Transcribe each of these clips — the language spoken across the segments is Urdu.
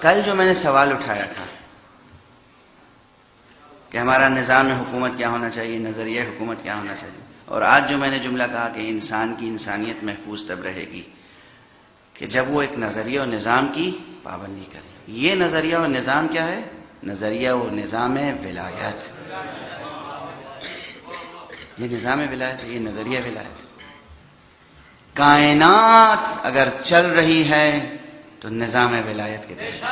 کل جو میں نے سوال اٹھایا تھا کہ ہمارا نظام حکومت کیا ہونا چاہیے، نظریہ حکومت کیا ہونا چاہیے؟ اور آج جو میں نے جملہ کہا کہ انسان کی انسانیت محفوظ تب رہے گی کہ جب وہ ایک نظریہ اور نظام کی پابندی کرے۔ یہ نظریہ اور نظام کیا ہے؟ نظریہ و نظام ولایت۔ یہ نظام ولایت، یہ نظریہ ولایت۔ کائنات اگر چل رہی ہے تو نظام ولایت کے تحت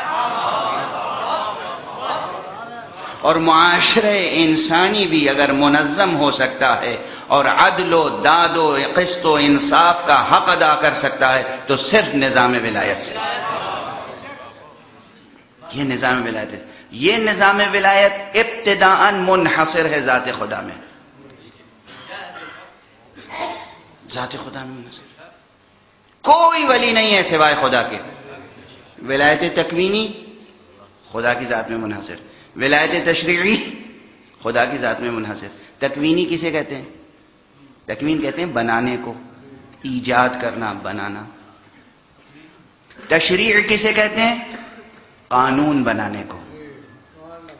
اور معاشرے انسانی بھی اگر منظم ہو سکتا ہے اور عدل و داد و قسط و انصاف کا حق ادا کر سکتا ہے، تو صرف نظام ولایت سے۔ یہ نظام ولایت ہے۔ یہ نظام ولایت ابتداء منحصر ہے ذات خدا میں۔ ذات خدا میں منحصر۔ کوئی ولی نہیں ہے سوائے خدا کے۔ ولایت تکوینی، خدا کی ذات میں منحصر. ولایت تشریعی، خدا کی ذات میں منحصر. تکوینی کسے کہتے ہیں؟ تکوین کہتے ہیں بنانے کو، ایجاد کرنا، بنانا. تشریع کسے کہتے ہیں؟ قانون بنانے کو.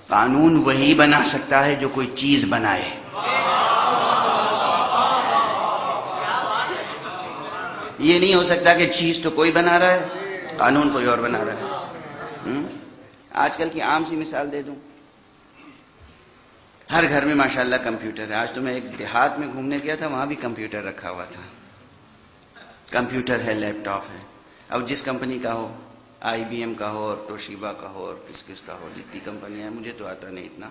قانون وہی بنا سکتا ہے جو کوئی چیز بنائے. یہ نہیں ہو سکتا کہ چیز تو کوئی بنا رہا ہے۔ قانون کوئی اور بنا رہا ہے آج کل کی عام سی مثال دے دوں۔ ہر گھر میں ماشاءاللہ کمپیوٹر ہے۔ آج تو میں ایک دیہات میں گھومنے گیا تھا، وہاں بھی کمپیوٹر رکھا ہوا تھا۔ کمپیوٹر ہے لیپ ٹاپ ہے۔ اب جس کمپنی کا ہو، آئی بی ایم کا ہو، اور توشیبا کا ہو، اور کس کس کا ہو، جتنی کمپنی ہے مجھے تو آتا نہیں اتنا۔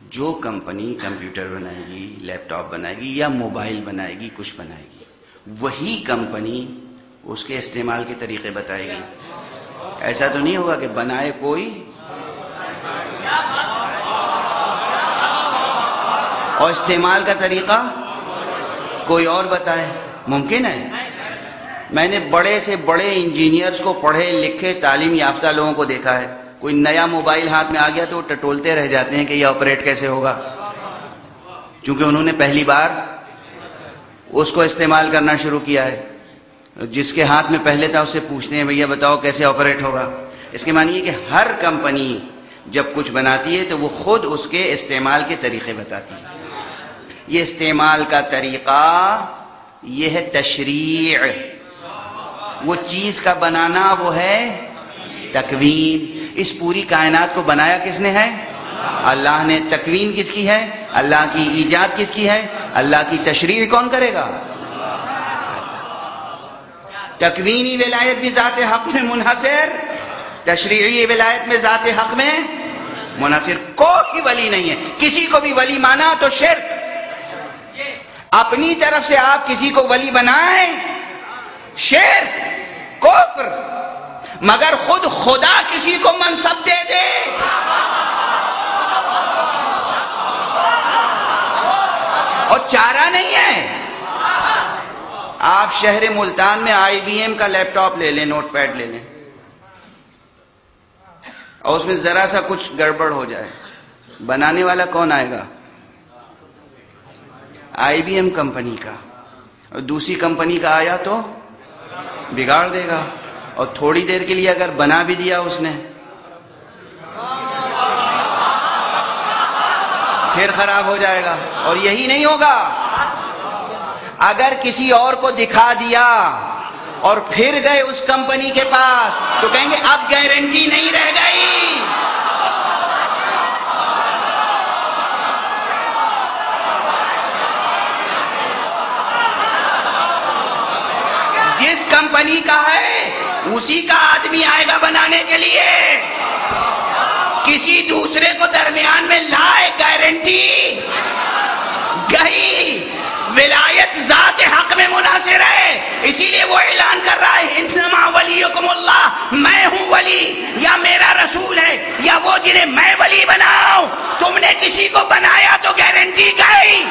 جو کمپنی کمپیوٹر بنائے گی لیپ ٹاپ بنائے گی، یا موبائل بنائے گی، کچھ بنائے گی، وہی کمپنی اس کے استعمال کے طریقے بتائے گی۔ ایسا تو نہیں ہوگا کہ بنائے کوئی۔ اور استعمال کا طریقہ کوئی اور بتائے۔ ممکن ہے۔ میں نے بڑے سے بڑے انجینئرز کو پڑھے لکھے تعلیم یافتہ لوگوں کو دیکھا ہے۔ کوئی نیا موبائل ہاتھ میں آ گیا تو ٹٹولتے رہ جاتے ہیں کہ یہ آپریٹ کیسے ہوگا۔ چونکہ انہوں نے پہلی بار اس کو استعمال کرنا شروع کیا ہے۔ جس کے ہاتھ میں پہلے تھا اس سے پوچھتے ہیں، بھیا، بتاؤ کیسے آپریٹ ہوگا؟ اس کے معنی کہ ہر کمپنی جب کچھ بناتی ہے تو وہ خود اس کے استعمال کے طریقے بتاتی ہے۔ یہ استعمال کا طریقہ یہ ہے تشریع۔ وہ چیز کا بنانا وہ ہے تکوین۔ اس پوری کائنات کو بنایا کس نے ہے؟ اللہ نے۔ تکوین کس کی ہے؟ اللہ کی ایجاد کس کی ہے؟ اللہ کی تشریح کون کرے گا؟ تکوینی ولایت بھی ذات حق میں منحصر، تشریعی ولایت میں ذات حق میں منحصر۔ کوئی ولی نہیں ہے۔ کسی کو بھی ولی مانا تو شرک۔ اپنی طرف سے آپ کسی کو ولی بنائیں، شرک، کفر۔ مگر خود خدا کسی کو منصب دے دے اور چارہ نہیں ہے آپ شہر ملتان میں آئی بی ایم کا لیپ ٹاپ لے لیں، نوٹ پیڈ لے لیں۔ اور اس میں ذرا سا کچھ گڑبڑ ہو جائے۔ بنانے والا کون آئے گا؟ آئی بی ایم کمپنی کا۔ اور دوسری کمپنی کا آیا تو بگاڑ دے گا۔ اور تھوڑی دیر کے لیے اگر بنا بھی دیا اس نے، پھر خراب ہو جائے گا۔ اور یہی نہیں ہوگا۔ اگر کسی اور کو دکھا دیا اور پھر گئے اس کمپنی کے پاس تو کہیں گے اب گارنٹی نہیں رہ گئی۔ جس کمپنی کا ہے، اسی کا آدمی آئے گا بنانے کے لیے۔ کسی دوسرے کو درمیان میں لائے گارنٹی گئی۔ ولایت ذات حق میں مناصر ہے۔ اسی لیے وہ اعلان کر رہا ہے، انما ولیکم اللہ، میں ہوں ولی، یا میرا رسول ہے، یا وہ جنہیں میں ولی بناؤں۔ تم نے کسی کو بنایا تو گارنٹی گئی۔